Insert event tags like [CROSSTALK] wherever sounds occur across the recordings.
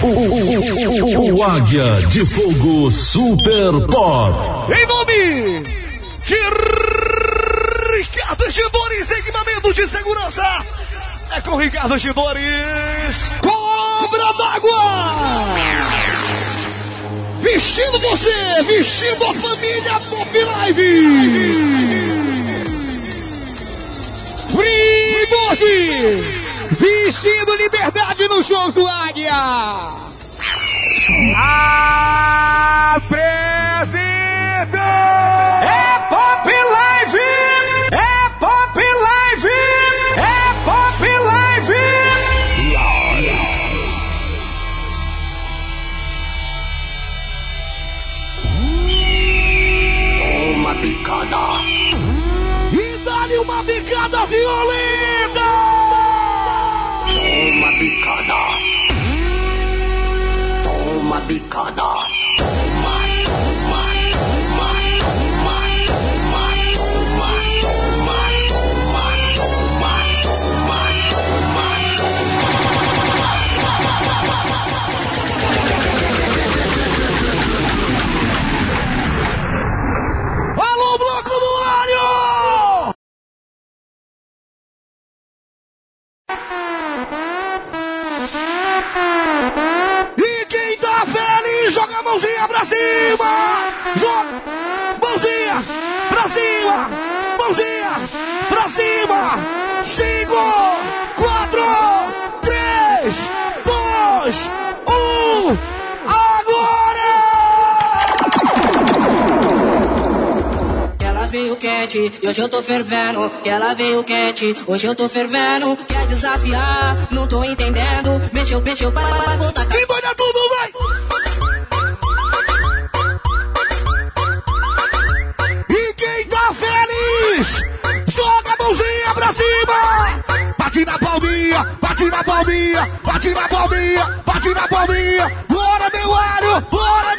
O, o, o, o, Águia de Fogo Super Pop. Em nome de Ricardo Gidores, equipamento de segurança. É com Ricardo Gidores. Cobra d'água. Vestindo você, vestindo a família Pop Live. Primordi, vestindo liberdade nos shows do Águia. Apresenta! É Pop Live! É Pop Live! É Pop Live! Uma picada. E dá-lhe uma picada violenta! Cima! Joga! Mãozinha pra cima! Mãozinha pra cima! Cinco, quatro, três, dois, um, agora! Ela veio quente e hoje eu tô fervendo. Ela veio quente, hoje eu tô fervendo. Quer desafiar, não tô entendendo. Mexeu, mexeu, para, para, voltar. Quem doida tudo, vai! Palminha, bate na palminha, bate na palminha! Bora, meu alho! Bora,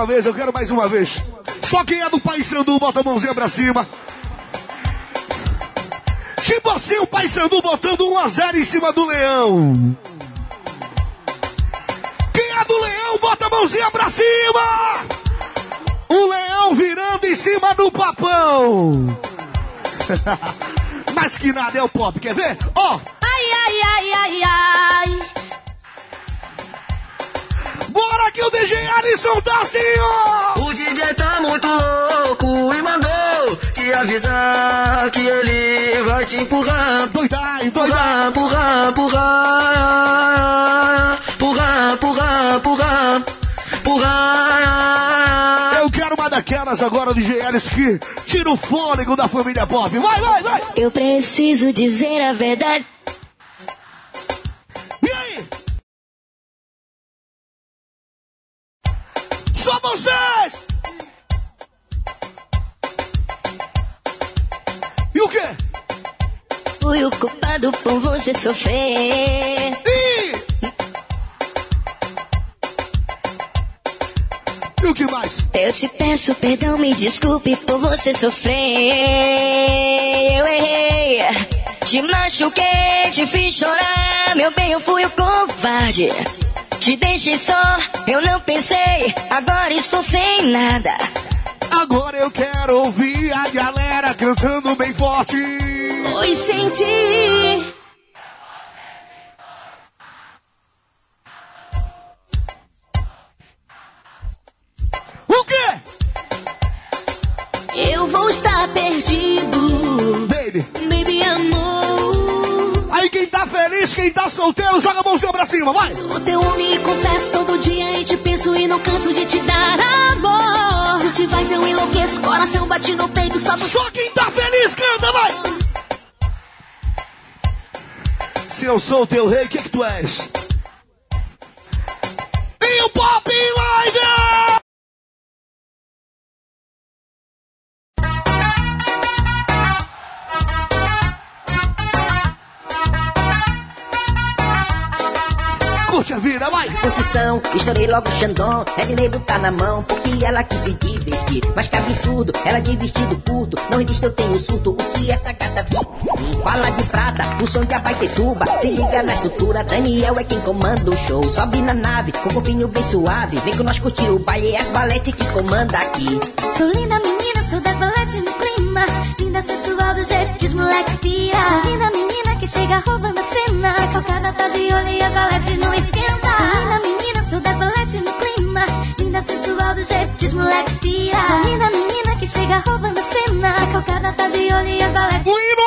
uma vez, eu quero mais uma vez. Só quem é do Paysandu, bota a mãozinha pra cima. Tipo assim, o Paysandu botando 1 a 0 em cima do Leão. Quem é do Leão, bota a mãozinha pra cima. O Leão virando em cima do Papão. [LAUGHS] Mas que nada é o pop, quer ver? O DJ tá muito louco e mandou te avisar que ele vai te empurrar. Doidai. Empurrar, empurrar, empurrar, empurrar, empurrar, empurrar, empurrar. Eu quero uma daquelas agora, DJ Ellis, que tira o fôlego da família pop. Vai, vai, vai! Eu preciso dizer a verdade. Culpado por você sofrer. E... E o que mais? Eu te peço perdão, me desculpe por você sofrer. Eu errei, te machuquei, te fiz chorar. Meu bem, eu fui o covarde. Te deixei só, eu não pensei. Agora estou sem nada. Agora eu quero ouvir a galera cantando bem forte. Pois senti. O quê? Eu vou estar perdido. Baby. Baby, amor. Quem tá feliz, quem tá solteiro, joga a mãozinha pra cima, vai! O teu homem confesso todo dia e te penso e não canso de te dar amor. Se te faz eu enlouqueço, coração bate no peito, só do Só quem tá feliz canta, vai! Se eu sou o teu rei, o que que tu és? E o Pop Curte a vida, vai! Curtição, estourei logo o Xandão. É dinheiro tá na mão, porque ela quis se divertir. Mas que absurdo, ela de vestido curto. Não resiste, eu tenho surto. O que essa gata viu? Bala de prata, o som de Abaitetuba. Se liga na estrutura, Daniel é quem comanda o show. Sobe na nave, com o corpinho bem suave. Vem com nós curtir o baile, é as balete que comanda aqui. Sou linda menina, sou da balete no clima. Linda sensual do jeito que os moleques pira. Sou linda menina que chega roubando a cena. A calcada tá de olho e a balete não esquenta. Sou linda menina, sou da balete no clima. Linda sensual do jeito que os moleques pira. Sou linda menina que chega roubando a cena. Calcada tá de olho e a balete O hino!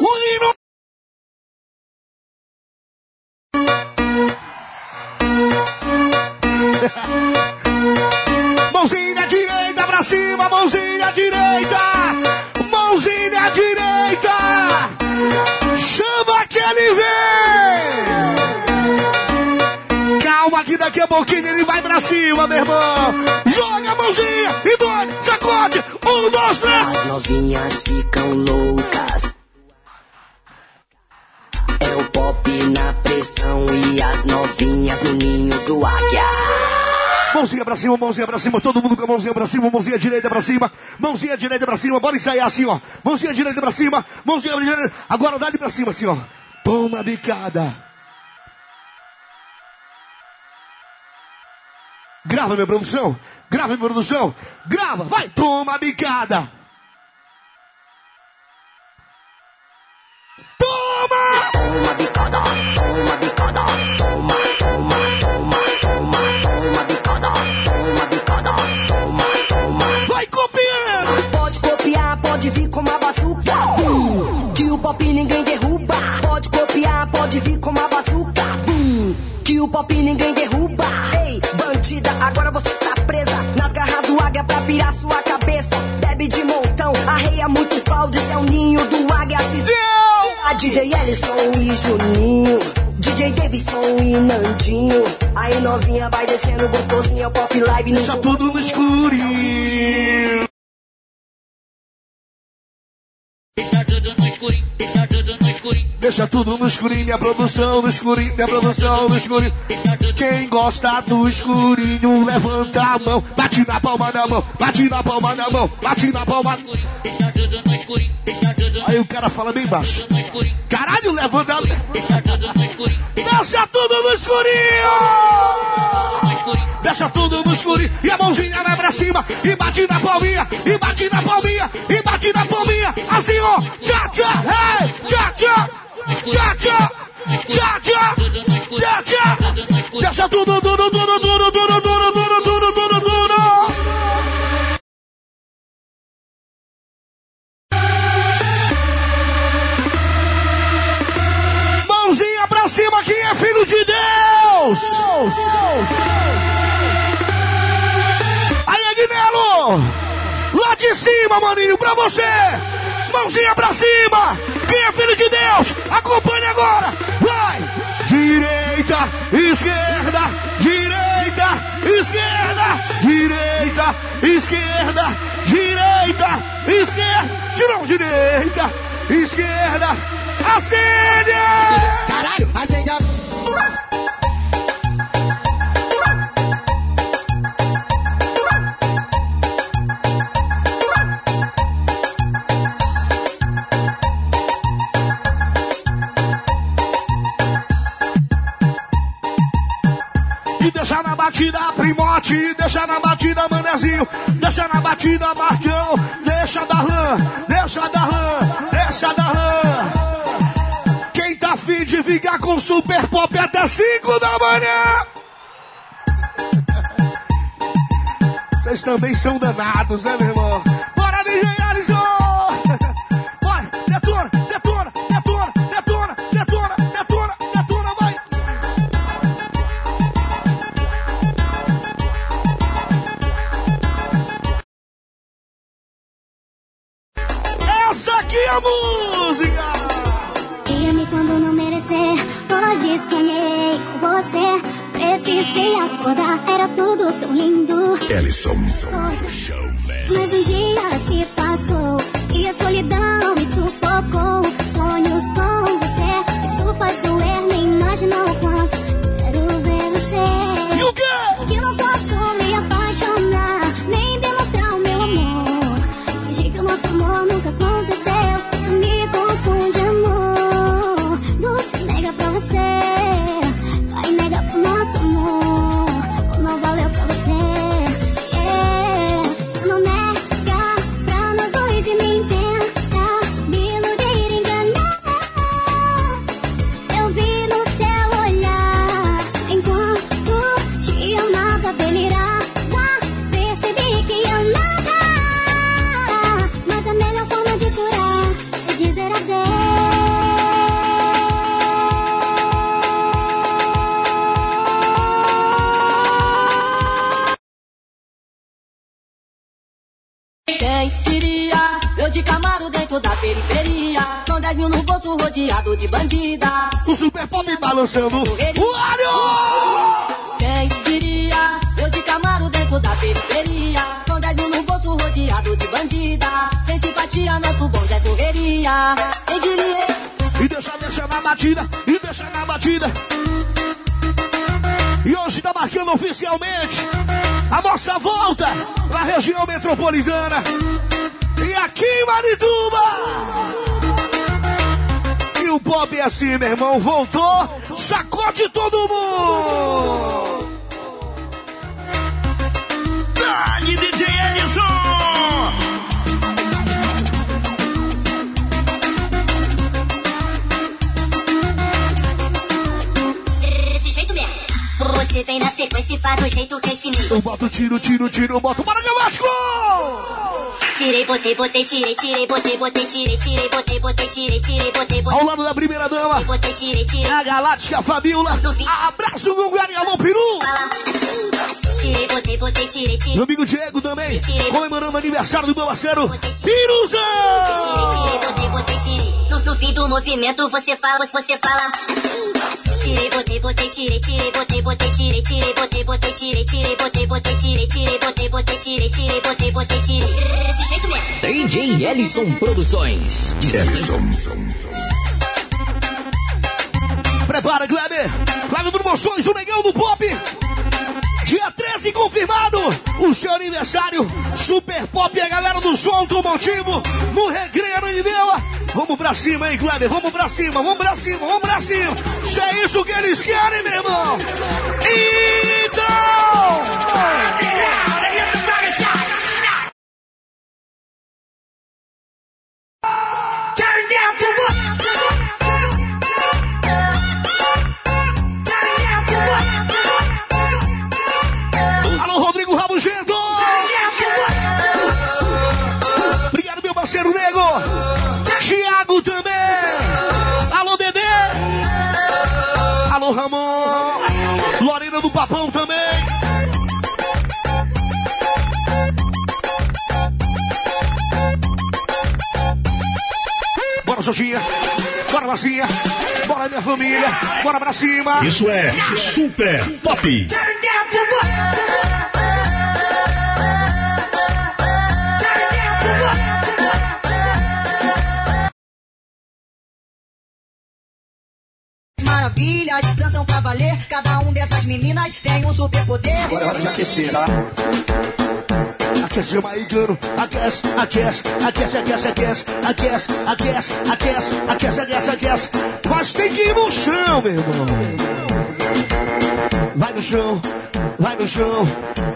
O! [LAUGHS] Mãozinha direita pra cima, mãozinha direita! Daqui a pouquinho ele vai pra cima, meu irmão! Joga a mãozinha e dois, sacode! Um, dois, três! As novinhas ficam loucas. É o pop na pressão e as novinhas no ninho do águia. Mãozinha pra cima, mãozinha pra cima, todo mundo com a mãozinha pra cima, mãozinha direita pra cima, mãozinha direita pra cima, bora ensaiar assim, ó. Mãozinha direita pra cima, mãozinha direita. Agora dá-lhe pra cima, assim, ó. Toma a bicada. Grava, minha produção. Grava, minha produção. Grava, vai. Toma a bicada. Toma! Toma bicada, toma bicada, toma, toma, toma, toma, toma bicada, toma bicada, toma, toma. Vai copiando! Pode copiar, pode vir com uma bazuca. Que o pop ninguém derruba. Pode copiar, pode vir com uma bazuca. Que o pop ninguém derruba. Pirar sua cabeça. Bebe de montão, arreia muitos baldes. É o ninho do águia. A DJ Ellison e Juninho. DJ Davidson e Nandinho. Aí novinha vai descendo gostosinho. É o pop live no Deixa tudo no escurinho. Deixa tudo no escurinho, deixa tudo no escurinho, minha produção no escurinho, minha produção no escurinho. Quem gosta do escurinho, levanta a mão, bate na palma da mão, bate na palma da mão, bate na palma. Aí o cara fala bem baixo. Caralho, levanta a escurinho, deixa tudo no escurinho! Deixa tudo no escurinho e a mãozinha vai pra cima e bate na palminha, e bate na palminha, e bate na palminha, assim ó, tchá tchá, hey, tchá tchá, deixa tudo duro, duro, duro, duro, duro, duro, duro, duro, duro. Mãozinha pra cima, quem é filho de Deus? Lá de cima, maninho, pra você. Mãozinha pra cima. Quem é filho de Deus, acompanhe agora. Vai. Direita, esquerda, direita, esquerda, direita, esquerda, direita, esquerda. Tirou direita, esquerda. Acende! Caralho, acende a. batida Primote, deixa na batida Manezinho, deixa na batida Marcão, deixa Darlan, deixa Darlan, deixa Darlan. Quem tá afim de ficar com Super Pop até 5 da manhã? Vocês também são danados, né, meu irmão? A música! Ia-me quando não merecer. Hoje sonhei com você. Precisei acordar, era tudo tão lindo. Ellison. Mas um dia se passou e a solidão me sufocou. Pop balançando o alho! Quem diria? Eu de Camaro dentro da periferia. Com 10 mil no bolso rodeado de bandida. Sem simpatia, nosso bonde é correria. Quem diria? E deixa, deixa na batida, e deixa na batida. E hoje tá marcando oficialmente a nossa volta pra região metropolitana. E aqui em Marituba. Pop é assim, meu irmão, voltou, sacode todo mundo. Dali, DJ mesmo. Você vem na sequência e faz do jeito que esse me Eu boto tiro, tiro, tiro, eu boto para Galáctico! Tirei, botei, botei, tirei, tirei, botei, botei, tirei, tirei, botei, botei, tirei, tirei, botei, botei, Ao lado da primeira dama, botei, tirei, tirei. a Galáctica Fabiola. Abraço, Gunguari, alô, Peru! Assim, tirei, botei, botei, tirei, tirei. Meu amigo Diego também, comemorando o aniversário do meu parceiro Tirei, Piruzão! tirei, botei, botei, tirei. No, fim do movimento você fala, você fala assim, Tirei, botei, botei, tirei, tirei, botei, botei, tirei, tirei, botei, botei, tirei, tirei, botei, botei, tirei, tirei, botei, botei, tirei, tirei, botei, botei, tirei. Desse jeito mesmo. DJ Ellison Produções. Prepara, Kleber! Kleber Promoções, o negão do pop! Dia 13 confirmado! O seu aniversário, Super Pop e a galera do som automotivo no Recreio Ananindeua. Vamos pra cima, hein, Kleber? Vamos pra cima, vamos pra cima, vamos pra cima! Se é isso que eles querem, meu irmão! Então! Jotinha. Bora, Marcinha. Bora, minha família. Bora pra cima. Isso é Super Pop. Maravilhas, dançam pra valer. Cada um dessas meninas tem um superpoder. Agora é hora de aquecer, tá? Aquece, Maigano. Aquece, aquece, aquece, aquece, aquece, aquece, aquece, aquece, aquece, aquece, aquece. Mas tem que ir no chão, meu irmão. Vai no chão, vai no chão,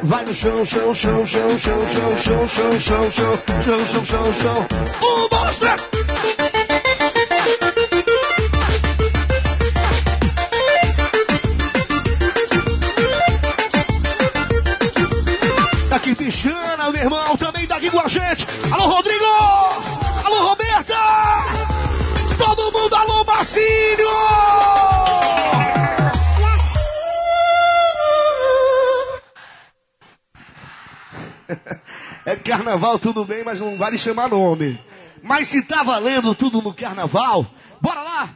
vai no chão, chão, chão, chão, chão, chão, chão, chão, chão, chão, chão, chão, chão, chão. Um, dois, três. Meu irmão, também tá aqui com a gente. Alô, Rodrigo! Alô, Roberta! Todo mundo, alô, Marcinho! É carnaval, tudo bem, mas não vale chamar nome. Mas se tá valendo tudo no carnaval, bora lá!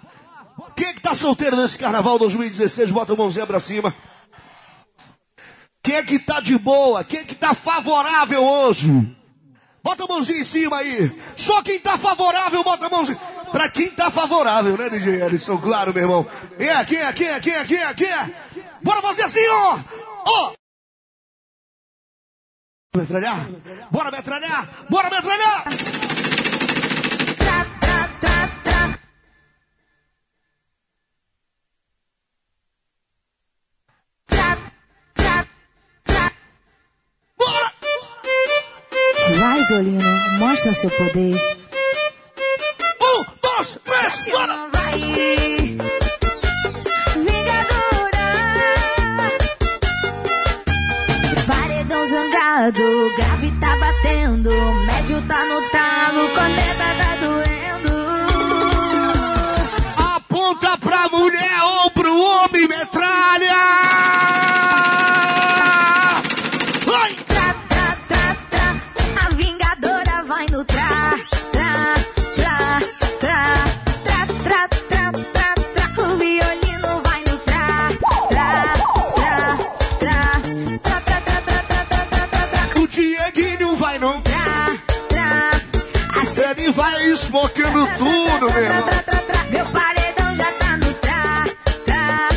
Quem é que tá solteiro nesse carnaval 2016? Bota a mãozinha pra cima. Quem é que tá de boa? Quem é que tá favorável hoje? Bota a mãozinha em cima aí. Só quem tá favorável, bota a mãozinha. Pra quem tá favorável, né, DJ Ellison? Claro, meu irmão. É, quem é, quem é, quem é, quem é, quem é? Bora fazer assim, ó! Ó! Metralhar? Bora metralhar! Bora metralhar! Vai, Violino, mostra seu poder. Um, dois, três, bora! Vingadora. Paredão zangado, grave tá batendo, médio tá no talo, corneta tá doendo. Aponta pra mulher ou pro homem, metralha! Esmocando tudo, meu irmão. Meu paredão já tá no tra, tra.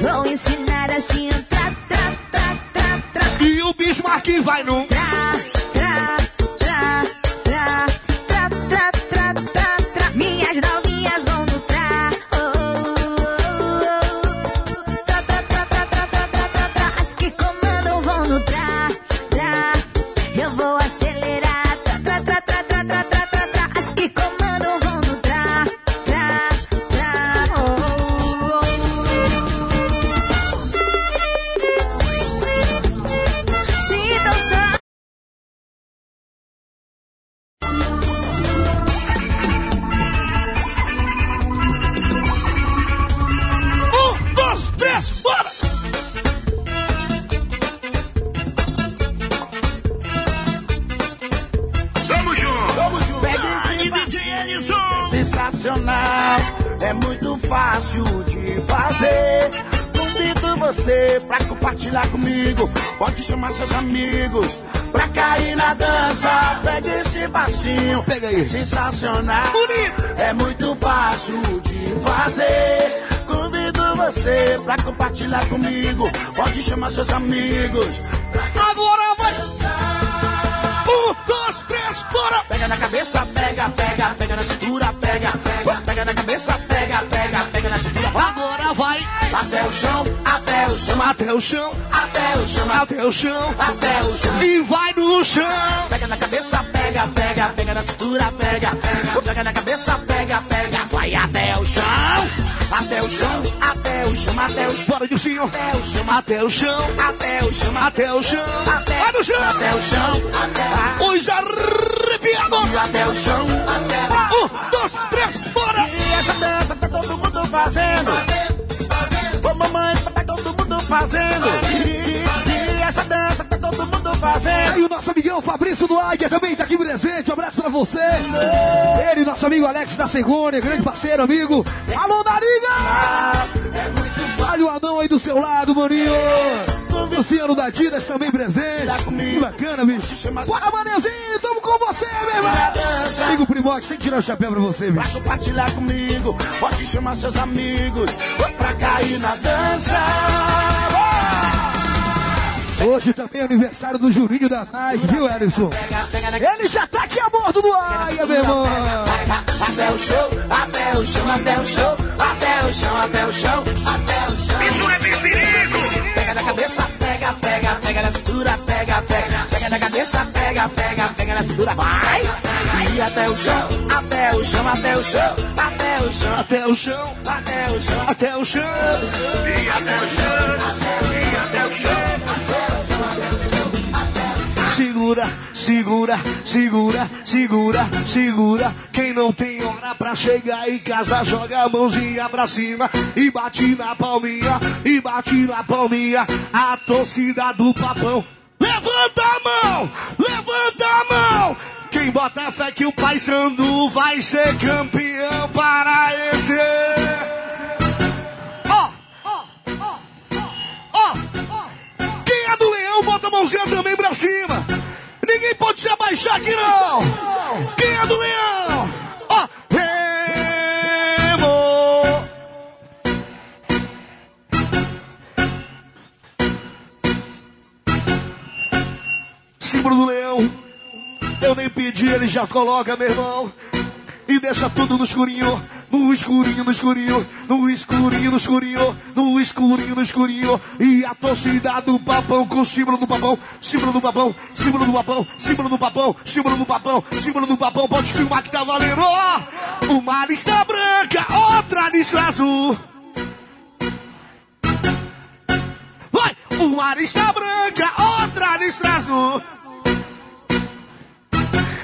Vou ensinar assim tra, tra, tra, tra, tra. E o Bismarck vai no... Tra, Pode chamar seus amigos. Agora vai! Um, dois, três, bora! Pega na cabeça, pega, pega, pega na cintura, pega, pega, pega na cabeça, pega, pega, pega na cintura. Agora vai! Até o chão, até o chão, Até o chão, até o chão, até o chão, até o chão. e vai no chão! Pega na cabeça, pega, pega, pega na cintura, pega, pega, pega na cabeça, pega, pega, vai até o chão, até o chão, até o chão, até o chão, Bora, até o chão, Até o chão, até o chão, até o chão, até, vai no chão! até o chão, até, Os arrepiados! até o chão, até. Um, dois, três, bora! E essa dança tá todo mundo fazendo. Ô mamãe, tá fazendo. Todo mundo fazer. Aí o nosso amigão Fabrício do Águia também tá aqui presente. Um abraço pra você. Ele, nosso amigo Alex da Segônia, grande parceiro, amigo. Alô, Nariga! Olha o anão aí do seu lado, maninho. Luciano da Didas também presente. Que bacana, bicho. Bora, manezinho, tamo com você, meu irmão. Amigo Primote, tem que tirar o chapéu pra você, bicho. compartilhar comigo, pode chamar seus amigos pra cair na dança. Hoje também é aniversário do Juninho da Nike, viu, Ellison? Ele já tá aqui a bordo do Águia, meu irmão. Até o show, até o chão, até o show, até o chão, até o chão, até o chão. Isso é piscinico! Pega na cabeça, pega, pega, pega na cintura, pega, pega, pega na cabeça, pega, pega, pega na cintura, vai! E até o chão, até o chão, até o chão, até o chão, Até o chão, até o chão, até o chão. e até o chão, e até o chão. Segura, segura, segura, segura, segura. Quem não tem hora pra chegar em casa, joga a mãozinha pra cima e bate na palminha, e bate na palminha. A torcida do papão. Levanta a mão, levanta a mão. Quem bota fé que o Pai Sandu vai ser campeão para esse. Ó, ó, ó, ó, ó. Quem é do leão, bota a mãozinha também pra cima. Ninguém pode se abaixar aqui, não. Quem é do leão? Símbolo do leão. Eu nem pedi, ele já coloca, meu irmão. E deixa tudo no escurinho, no escurinho, no escurinho, no escurinho, no escurinho, no escurinho, no escurinho. E a torcida do papão com o símbolo do papão, símbolo do papão, símbolo do papão, símbolo do papão, símbolo do papão, símbolo do papão. Pode filmar que tá valendo. Uma lista branca, outra lista azul. Vai, uma lista branca, outra lista azul.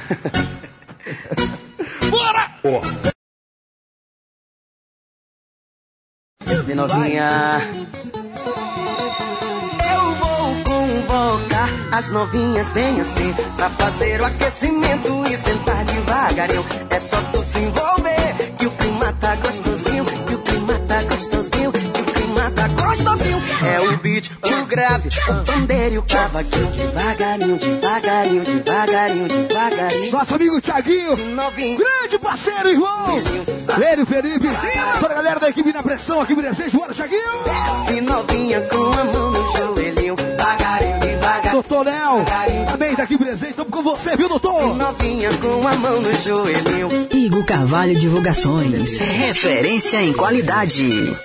[LAUGHS] Bora! Vem novinha. Eu vou convocar as novinhas, venha assim, pra fazer o aquecimento e sentar devagarinho. É só tu se envolver, que o clima tá gostosinho, que o clima tá gostosinho, É o beat, o grave, o pandeiro e o cavaquinho, devagarinho, devagarinho, devagarinho, devagarinho. Nosso amigo Thiaguinho, Novinho. grande parceiro, irmão. Ele, Felipe, para a galera da equipe na pressão aqui presente. Bora, Thiaguinho. Desce novinha com a mão no joelhinho, devagarinho, devagarinho. Doutor Léo, também tá aqui presente. Estamos com você, viu, doutor? Novinha com a mão no joelhinho. Igor Carvalho Divulgações. Referência em qualidade.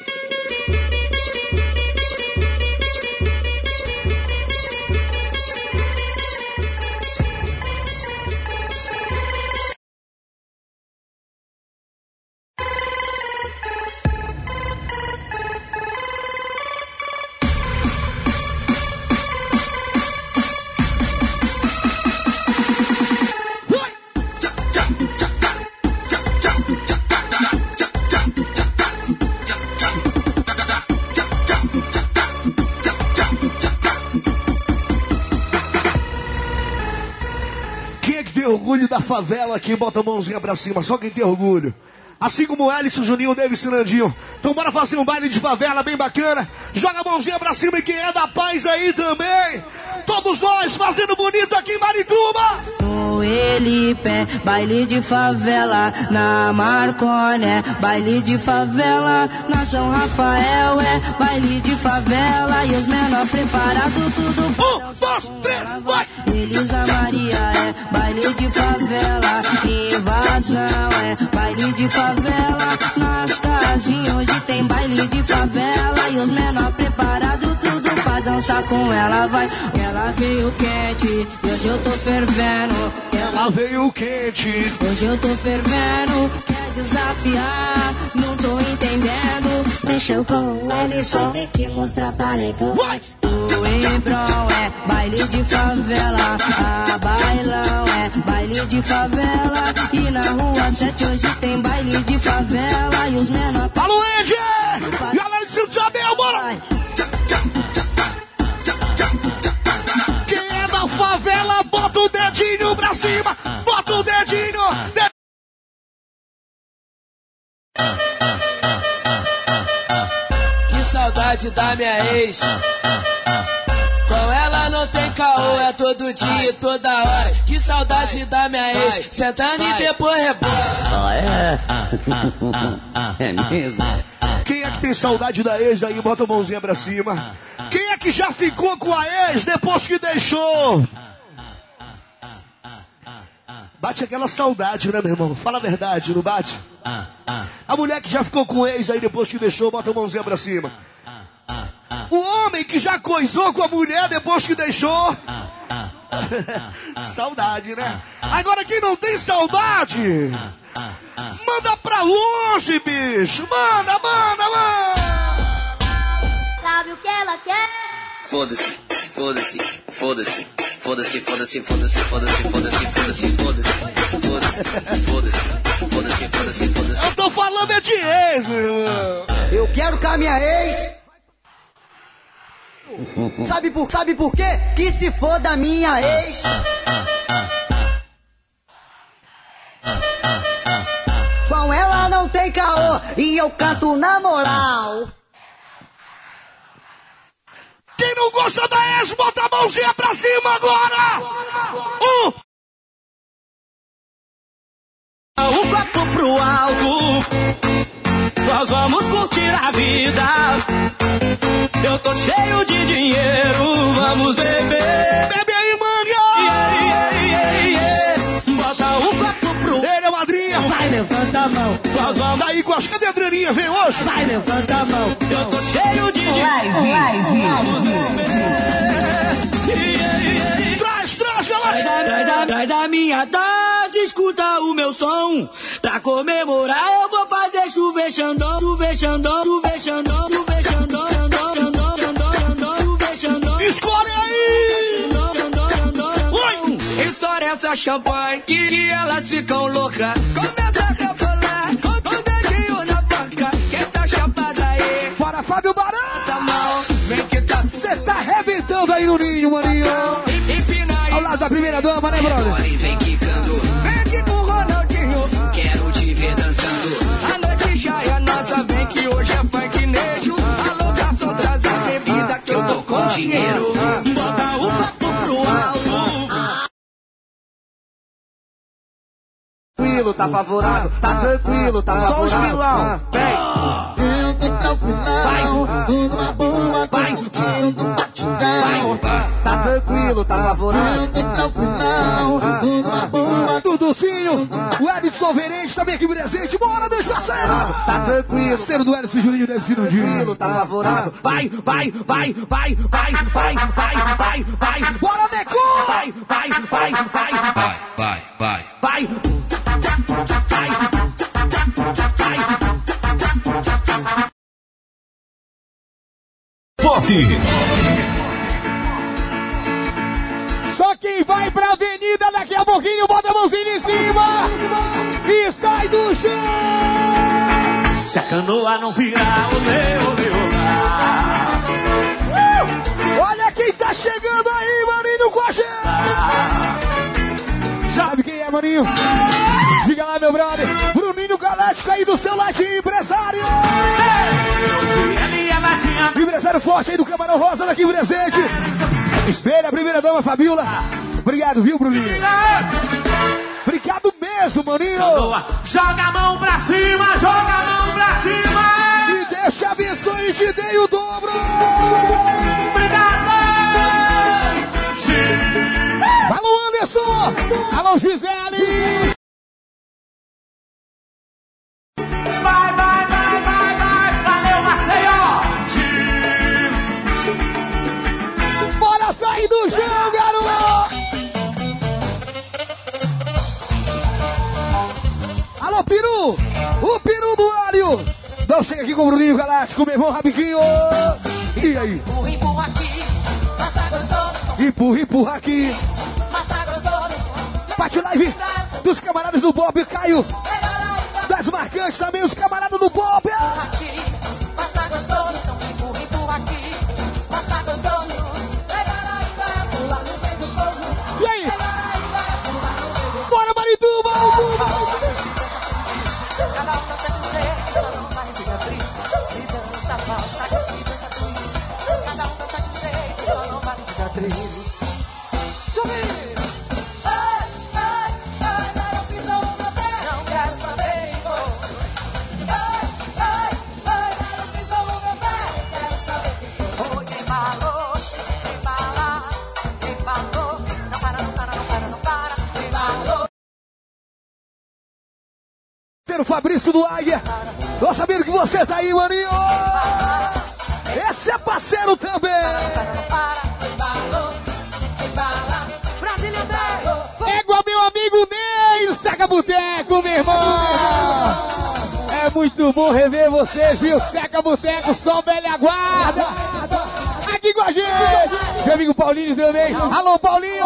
Favela aqui? Bota a mãozinha pra cima, só quem tem orgulho. Assim como o Ellison, Juninho, Davis e Nandinho. Então bora fazer um baile de favela bem bacana. Joga a mãozinha pra cima e quem é da paz aí também. Todos nós fazendo bonito aqui em Marituba. No Elipé, baile de favela, na Marconé, baile de favela, na São Rafael é baile de favela e os menores preparados tudo Um, dois, três, vai! Elisa Maria é baile de favela, invasão é baile de favela, nas casinhas hoje tem baile de favela e os menores preparados tudo pra dançar com ela, vai. Ela veio quente e hoje eu tô fervendo. Ela veio quente. Hoje eu tô fervendo, quer desafiar, não tô entendendo. Mexeu com o Ellison, tem que mostrar talento. O Embrão é baile de favela, a bailão é baile de favela. E na rua 7 hoje tem baile de favela e os menores. Alô, Ed! Cima, bota o dedinho. de- Que saudade da minha ex. Com ela não tem caô, é todo dia e toda hora. Que saudade da minha ex. Sentando e depois rebola. é? É mesmo? Quem é que tem saudade da ex aí? Bota a mãozinha pra cima. Quem é que já ficou com a ex depois que deixou? Bate aquela saudade, né, meu irmão? Fala a verdade, não bate? A mulher que já ficou com o ex aí depois que deixou, bota a mãozinha pra cima. O homem que já coisou com a mulher depois que deixou. [LAUGHS] saudade, né? Agora quem não tem saudade, manda pra longe, bicho. Manda, manda, manda. Sabe o que ela quer? Foda-se, foda-se, foda-se, foda-se, foda-se, foda-se, foda-se, foda-se, foda-se, foda-se, foda-se, foda-se, foda-se, foda-se, foda-se. Eu tô falando é de ex, meu irmão. Eu quero com a minha ex. Sabe por, sabe por quê? Que se for da minha ex. Com ela não tem caô e eu canto na moral. Quem não gosta da ex, bota a mãozinha pra cima agora. Um. O copo pro alto, nós vamos curtir a vida. Eu tô cheio de dinheiro, vamos beber. Bebe aí, manga! Yeah, yeah, yeah, yeah. Bota o copo pro Ele é madrinha. Vai, levanta a mão. Nós vamos. Tá aí com as cadeirinhas, vem hoje. Vai, levanta a mão. Eu tô cheio de. Vamos. Yeah, yeah, yeah. Traz, traz, galera. traz, a, traz a minha taça, escuta o meu som. Pra comemorar eu vou fazer chover xandão, chover xandão, chover xandão, chover xandão, xandão, xandão, xandão, xandão, chover xandão. Escolhe essa champanhe que, elas ficam loucas. Começa a rebolar com o dedinho na boca. Quem tá chapada aí, Para Fábio Barão. tá mal. Vem que tá Você tá arrebentando aí no ninho, maninho. empina aí. Ao lado da primeira dama, né, brother? E vem quicando. Vem aqui com o Ronaldinho. Quero te ver dançando. A noite já é nossa. Vem que hoje é funk nejo. Alô, garçom, traz a bebida que eu tô com dinheiro. tranquilo, tá favorável, tá tranquilo, tá favorável. Só os vilão, vem. Eu vai calculado, tudo uma boa, vai, curtindo, vai. Tá tranquilo, tá favorável. Eu tô tudo uma boa. Duduzinho, o Edson Verente também aqui presente. Bora, meus parceiros. Tá tranquilo, Parceiro do Edson Juninho desse Cirundinho. tranquilo, tá favorável. Vai, vai, vai, vai, vai, vai, vai, vai, vai. Bora, Deco! Vai, vai, vai, vai, Vai, vai, vai. vai. Vai, vai. Pop. Quem vai pra avenida daqui a pouquinho bota a mãozinha em cima e sai do chão. Se a canoa não virar o meu, meu lar. Olha quem tá chegando aí, maninho, com a gente. Sabe quem é, maninho? Diga lá, meu brother. Bruninho Galáctico aí do seu ladinho, empresário. Latinha. Empresário forte aí do Camarão Rosa daqui presente. Espelha a primeira dama, Fabiola. Obrigado, viu, Bruninho? Obrigado mesmo, maninho. Joga a mão pra cima, joga a mão pra cima. E Deus te abençoe e te dê o dobro. Obrigado. Alô, Anderson. Alô, Gisele. Não chega aqui com o Bruninho Galáctico, meu irmão, rapidinho! E aí? Empurra, empurra aqui. Mas tá gostoso, Empurra, empurra aqui! mas tá gostoso. Bate live dos camaradas do Bob, Caio! Das marcantes também, os camaradas do Bob! Aqui, mas tá gostoso. Então empurra, empurra aqui. Mas tá gostoso. E aí? No parceiro Fabrício do Águia. Tô sabendo que você tá aí, maninho. Esse é parceiro também. Égua, meu amigo Ney, Seca Boteco, meu irmão. É muito bom rever vocês, viu? Seca Boteco, só velha guarda. Aqui com a gente. Meu amigo Paulinho também. Alô, Paulinho.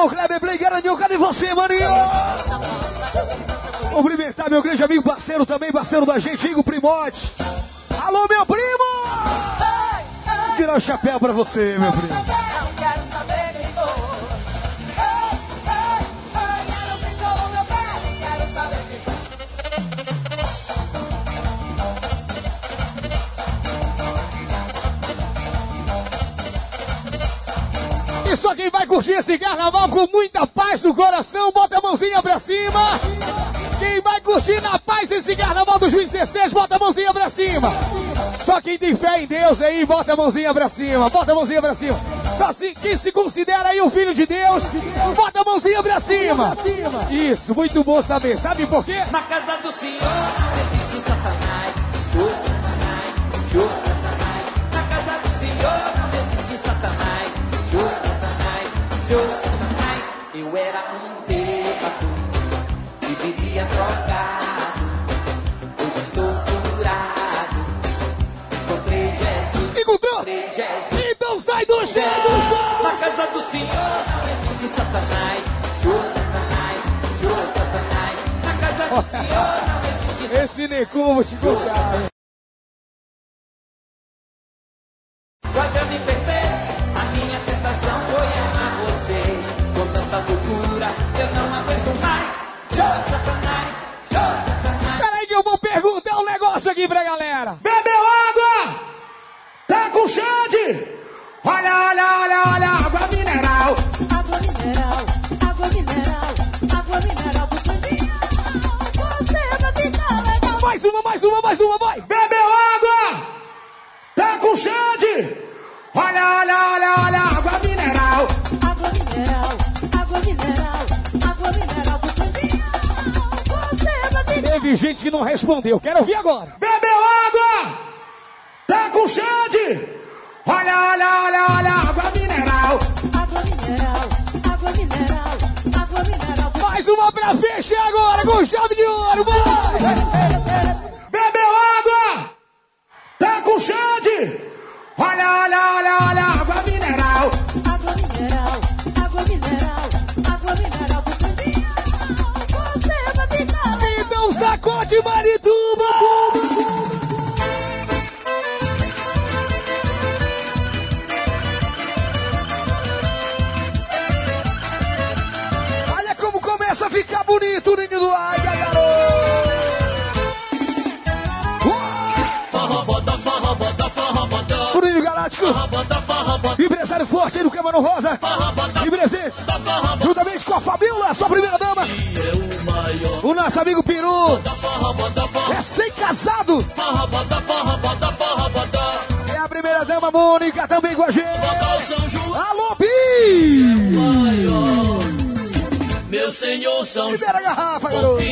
Alô, Kleber Play, Garanhão, cadê você, maninho? Cumprimentar meu grande amigo parceiro também, parceiro da gente, Igor Primote. Alô, meu primo! Tirar o chapéu pra você, meu primo. Só quem vai curtir esse carnaval com muita paz no coração, bota a mãozinha pra cima. Quem vai curtir na paz esse carnaval 2016, bota a mãozinha pra cima. Só quem tem fé em Deus aí, bota a mãozinha pra cima. Bota a mãozinha pra cima. Só se, quem se considera aí um filho de Deus, bota a mãozinha pra cima. Isso, muito bom saber. Sabe por quê? Na casa do Senhor existe Satanás. Show Satanás, show Show Satanás. Eu era um bêbado e vivia trocado. Hoje estou curado. Encontrei Jesus. Encontrou? Encontrei Jesus. Então sai do cheiro. Na casa do Senhor não existe Satanás. Show Satanás, show Satanás. Na casa do Senhor não existe Satanás. Esse Necum, vou te contar. Aqui pra galera. Bebeu água? Tá com sede? Olha, olha, olha, olha, água mineral. Água mineral, água mineral, água mineral do. Você vai ficar legal. Mais uma, mais uma, mais uma, vai. Bebeu água? Tá com sede? Olha, olha, olha, olha, água mineral. Água mineral, Teve gente que não respondeu. Quero ouvir agora. Bebeu água? Tá com sede? Olha, olha, olha, olha, água mineral. Água mineral, água mineral, água mineral Mais uma pra fechar agora com chave de ouro, vai. Bebeu água? Tá com sede? Olha, olha, olha, olha, água mineral. Sacode Marituba. Olha como começa a ficar bonito o ninho do águia, garoto. Forró, bota, forró, bota, forró, bota. O ninho galáctico. Forró, bota, forró, bota. Empresário forte aí do Camarão Rosa. Bota, Senhor São. Libera a garrafa, garoto.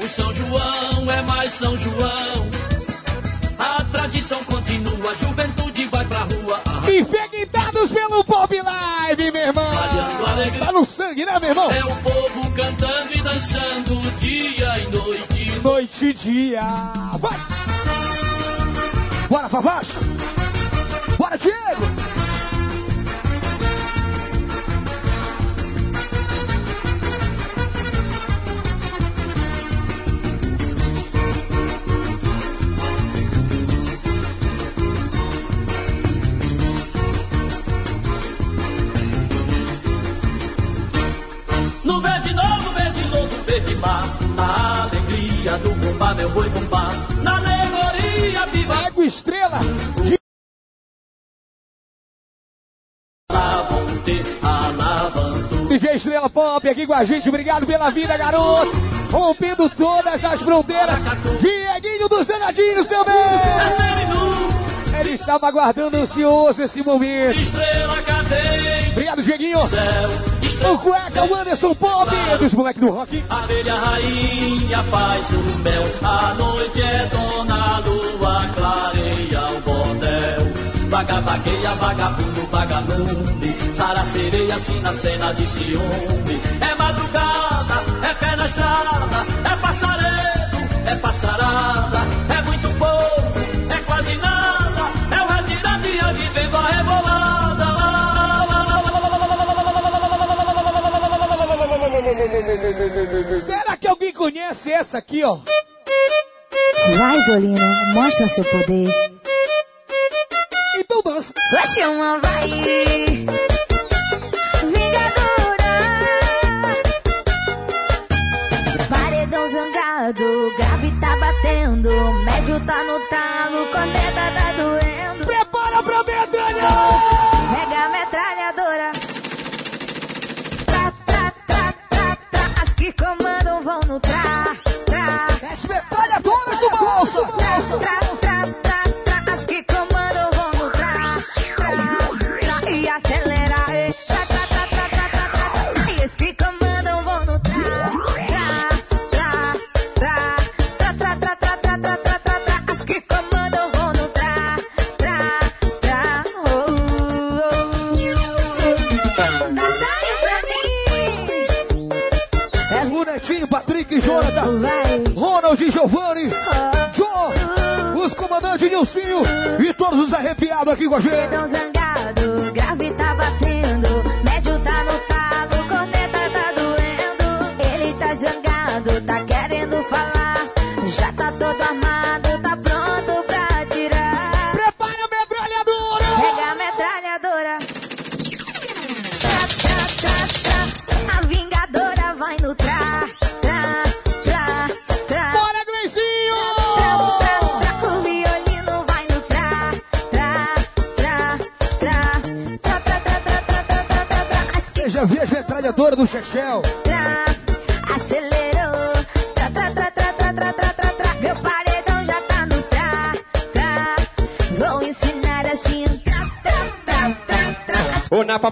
O São João é mais São João. A tradição continua, a juventude vai pra rua. Infectados pelo Pop Live, meu irmão. Tá no sangue, né, meu irmão? É o povo cantando e dançando dia e noite. Noite e dia. Vai. Bora, Favasco. Bora, Diego. Bombar, meu boi bombar. Na alegoria viva Ego Estrela. De. DJ Estrela Pop aqui com a gente. Obrigado pela vida, garoto. rompendo todas as fronteiras. Dieguinho dos Danadinhos também. Ele estava aguardando ansioso esse momento. Obrigado, Dieguinho. O cueca, o Anderson Pop, dos moleques do rock. A abelha rainha faz o mel. A noite é dona, a lua clareia o bordel. Vaga, vagueia, vagabundo, vagalume. Sara sereia, assim na cena de ciúme. É madrugada, é pé na estrada. É passaredo, é passarada. Conhece essa aqui, ó? Vai, Zolino, mostra seu poder. Então dança. Vai chamar, vai.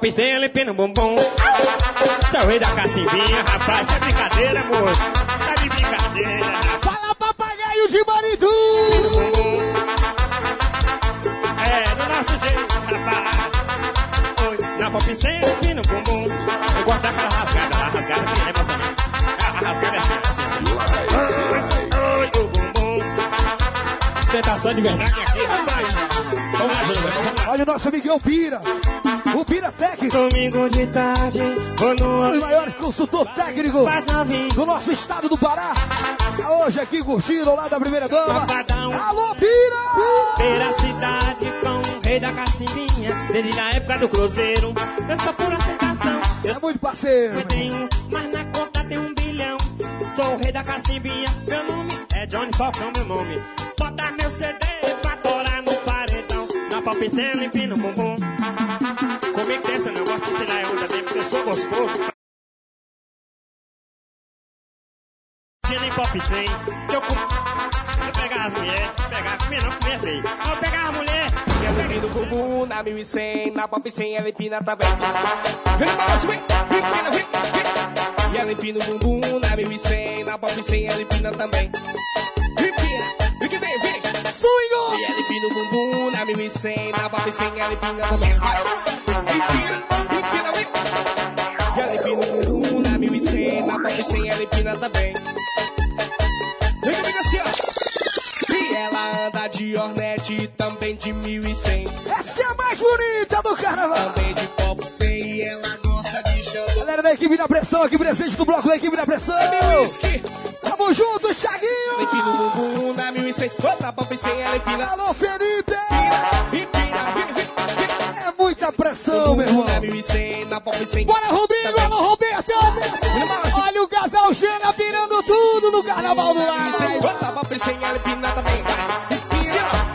As O na pop sem LP no bumbum. Seu rei da cacimbinha, rapaz, é brincadeira, moço. Tá de brincadeira. Fala, papagaio de marido! É, do nosso jeito, rapaz. Oi, na pop sem LP no bumbum. Eu gosto daquela rasgada, a rasgada que é emocionante. A rasgada é assim, assim, assim. Oi, oi, o bumbum. Ostentação de verdade aqui, rapaz. Vamos lá. Olha o nosso amigão Pira, o Pira Tech, Domingo de tarde, vou no... maiores consultor técnico do nosso estado do Pará. Hoje aqui curtindo lá da primeira dama. Alô, Pira! Pela cidade com o rei da cacimbinha Desde a época do cruzeiro Eu sou pura tentação Eu É muito parceiro. eu tenho, mas na conta tem um bilhão Sou o rei da cacimbinha Meu nome é Johnny Falcão, meu nome Bota meu CD pra pop sem limpinho no bumbum Comigo dessa eu gosto de tirar onda bem Porque eu sou gostoso nem pop sem Eu com... Eu pegar as mulheres, pegar, comer não, comer feio. Eu pegar as mulheres, Ela empina o bumbum na 1100, na pop 100 ela empina também. Vem no balanço, vem, empina, vem, vem. E ela empina o bumbum na 1100, na pop 100 ela empina também. Swingo! E ela empina o bumbum na 1100, na pop 100 ela empina também. Empina, empina, vem. E ela empina o bumbum na 1100, na pop 100 ela empina também. Vem comigo assim, ó. E ela anda de Hornet também de 1100. Essa é a mais bonita do carnaval. Também de pop 100 e ela gosta Xandão. Galera da equipe da pressão aqui presente do bloco da equipe da pressão. É Tamo junto, Chaguinho. Lepina no bumbum, na mil e cem. Outra pop sem a lepina. Alô, Felipe. É muita pressão, meu irmão. Bora, Rodrigo. Tá alô, Roberto. Olha o casal Xena virando tudo no carnaval do lado. Outra pop sem a lepina também. Piscina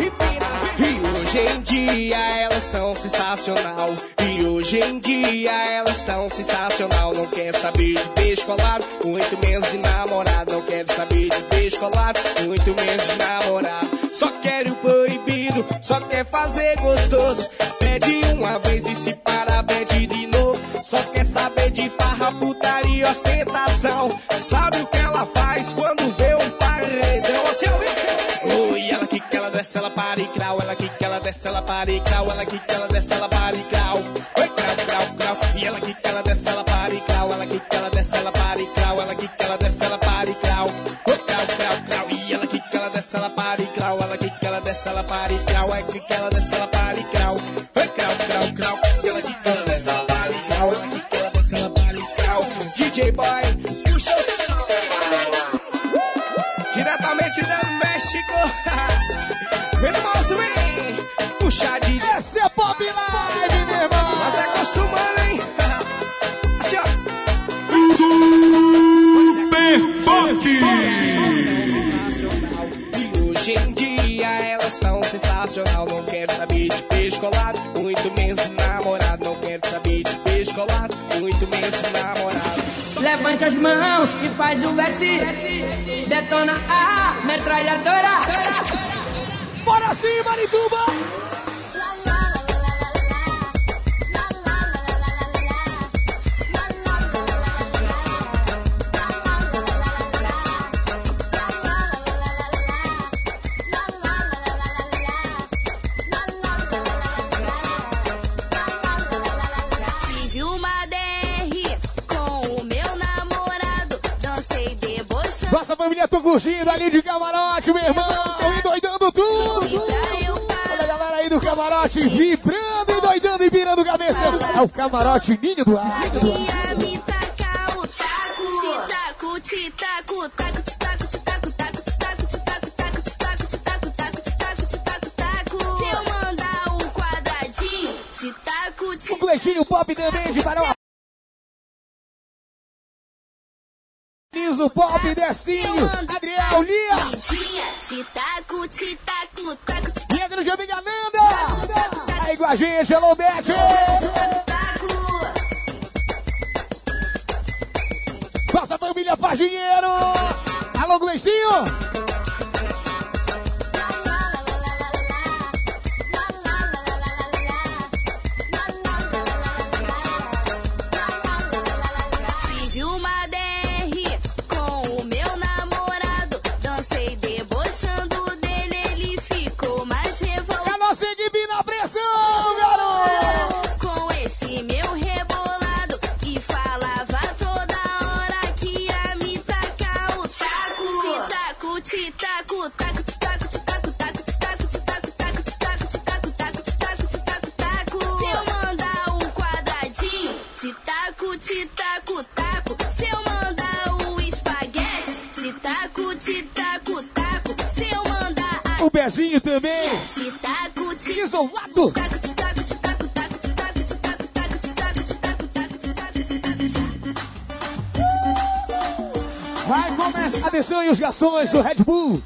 hoje em dia elas estão sensacional. E hoje em dia elas estão sensacional. Não quer saber de colado, muito menos de namorado. Não quer saber de colado, muito menos de namorado. Só quer o proibido, só quer fazer gostoso. Pede uma vez e se para, pede de novo. Só quer saber de farra, putaria e ostentação. Sabe o que ela faz quando para e grau. Ela que ela desce, ela para e grau. Ela que ela desce, ela para e grau. Oi, grau, grau, grau. E ela que ela desce, ela para e grau. Ela que ela desce, ela para e grau. Ela que ela desce, ela para e grau. Oi, grau, grau, grau. E ela que ela desce, ela para e grau. Ela que ela desce, ela para e grau. É que ela desce, ela para grau, mãos e faz o S. Detona a metralhadora. Bora sim, Marituba! Curtindo ali de camarote, meu irmão, e doidando tudo. Olha a galera aí do camarote, vibrando e doidando e virando cabeça. É o camarote Ninho do Ar. Ia me tacar o taco. Titaco, titaco, taco, titaco, titaco, taco, titaco, titaco, taco, titaco, titaco, taco, titaco, titaco, taco. Se eu mandar um quadradinho, titaco, O titaco. Cleitinho Pop também de Parau. Liso Pop, Decinho, Adriel, Lia. Titaco, titaco, taco, titaco. E a grande amiga Nanda. Aí com a gente, alô, Beth. Nossa família faz dinheiro. Alô, Gleicinho. Também. Isolado. Vai começar. Atenção aí os garçons do Red Bull.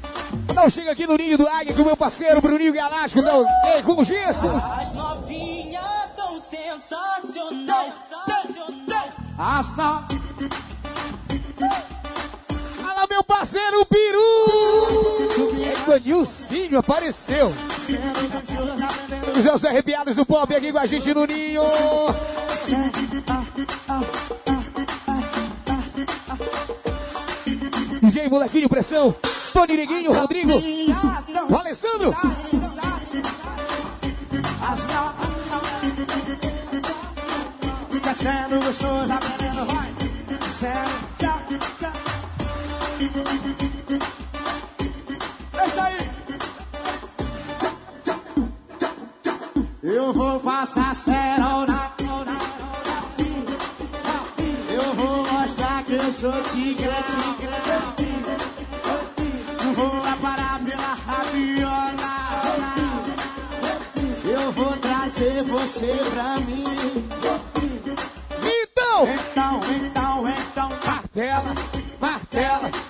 Não chega aqui no ninho do Águia com meu parceiro Bruninho Galáctico. Não, ei, como gesso. As novinhas tão sensacional. As no... Lá, meu parceiro Peru. É o Nilcinho apareceu. Os José Arrepiados do Pop aqui com a gente no ninho. DJ Molequinho Pressão. Tony Neguinho, Rodrigo. O Alessandro. Descendo gostoso, aprendendo, vai. Descendo, tchau, tchau. Eu vou passar cerona. Eu vou mostrar que eu sou tigrão. Não vou lá parar pela rabiola. Eu vou trazer você pra mim. Então, Então, então, então, martela, martela.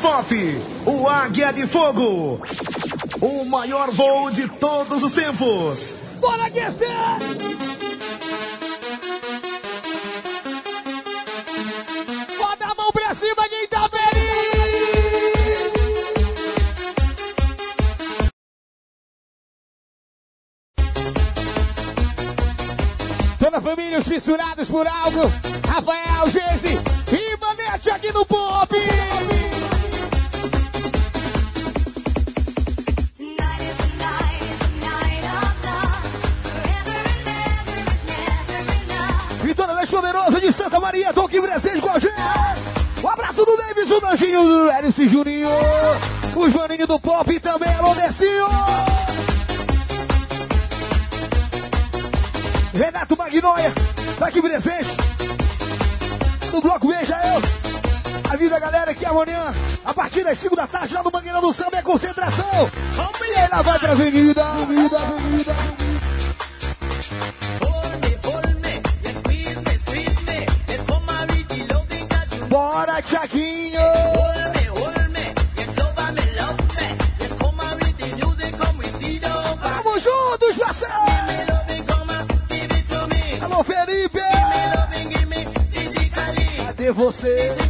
Pop, o Águia de Fogo. O maior voo de todos os tempos. Bora aquecer! Bota a mão pra cima, quem tá feliz! Toda a família, os fissurados por algo. Rafael, Juninho. O Joaninho do Pop e também alô Decinho. Renato Magnoia, tá aqui presente. No bloco Veja Eu. Avisa a galera que amanhã, a partir das 5 da tarde, lá no Mangueira do Samba, é concentração. E aí lá vai pra avenida, avenida, avenida. Bora, Cadê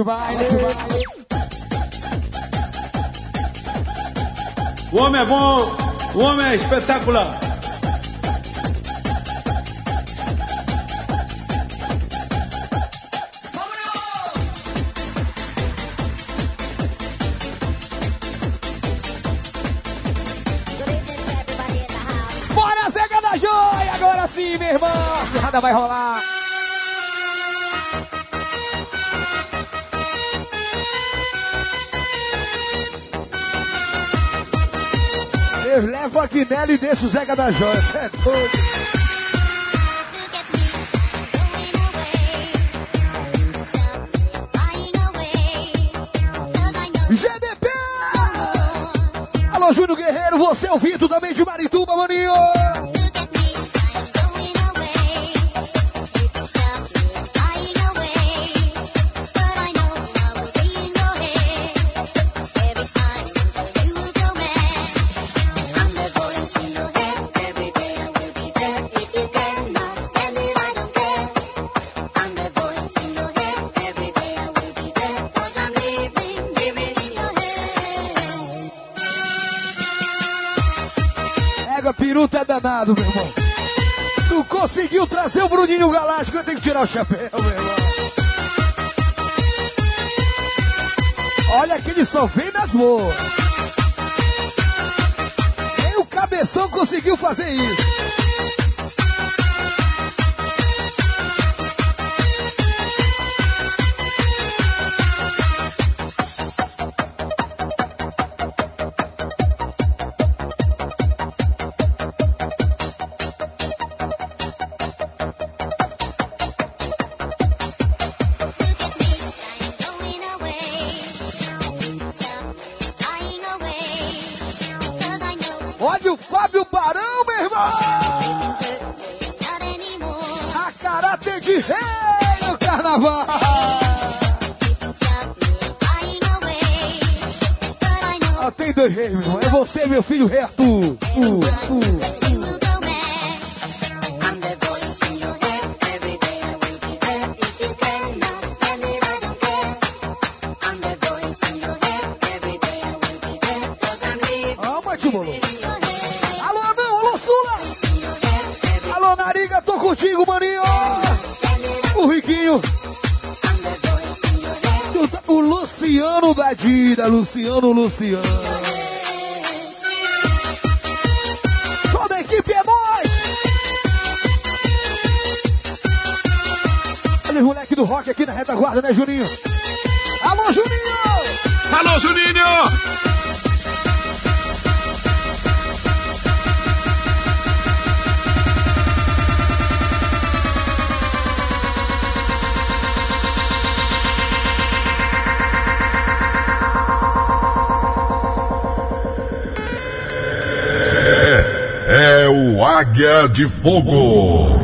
amor da Hotmire. O homem é bom, o homem é espetacular. Bora, Zeca da Joia! Agora sim, meu irmão! Nada vai rolar. Eu levo a Guinela e deixo o Zeca da Joia. É doido. GDP! Alô, Júnior Guerreiro, você é o Vitor também de Marituba, maninho! O Bruninho Galáctico, eu tenho que tirar o chapéu, meu irmão. Olha que ele só vem nas boas. Nem o cabeção conseguiu fazer isso. É você, meu filho, Arthur. Uh, uh. Contigo, maninho. O Riquinho. O Luciano da Luciano, Luciano. Retaguarda, né, Juninho? Alô, Juninho! Alô, Juninho! É o Águia de Fogo.